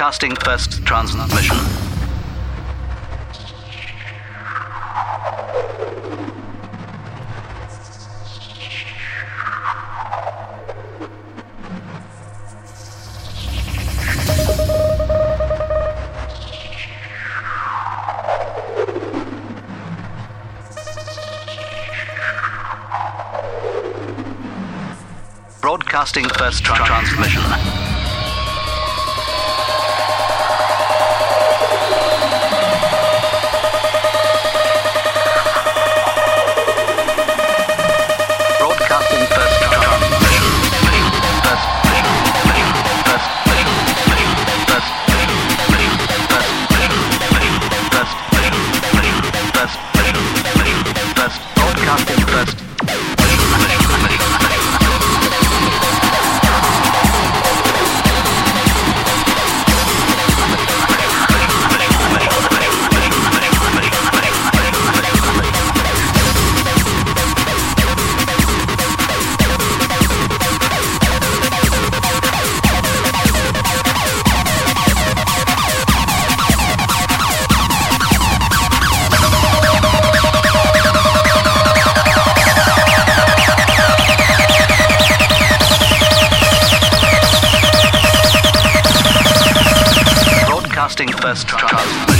Broadcasting first transmission. Broadcasting first tra- transmission. Broadcasting Broadcasting first transmission.